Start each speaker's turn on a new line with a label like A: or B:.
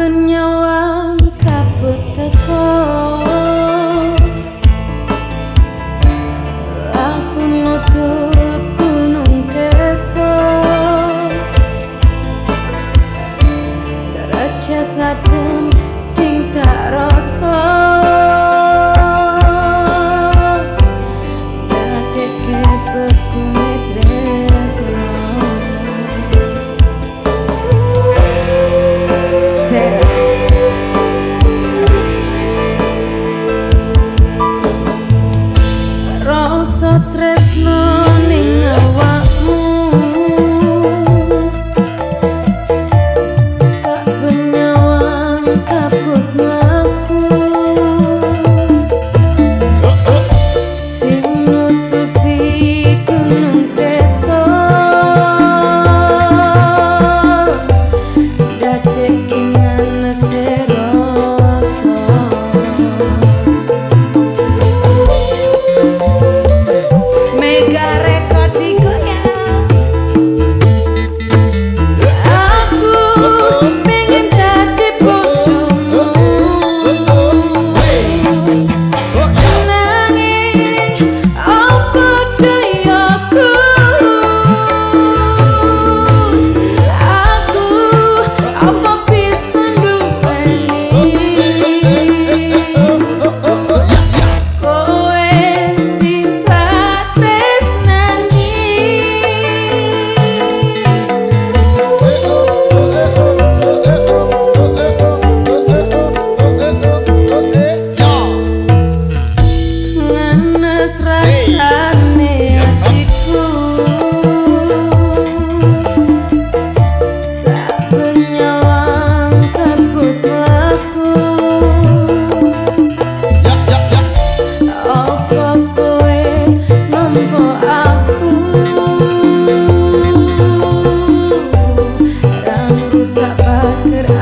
A: gần nhau. saat terakhir